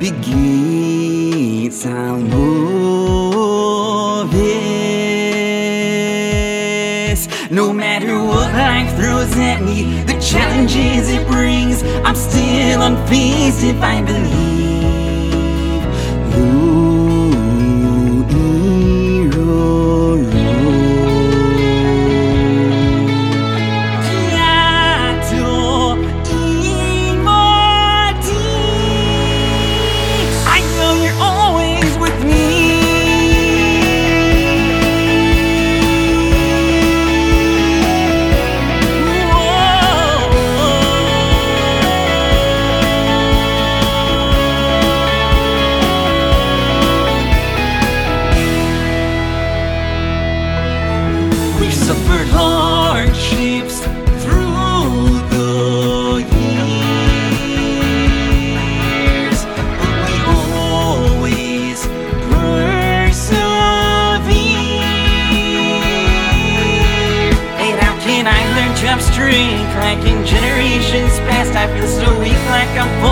begins our movies. No matter what life throws at me, the challenges it brings, I'm still unfazed if I believe. Ooh. Hardships through the years, but we always persevere. And how can I learn to in generations past? I feel so weak, like I'm.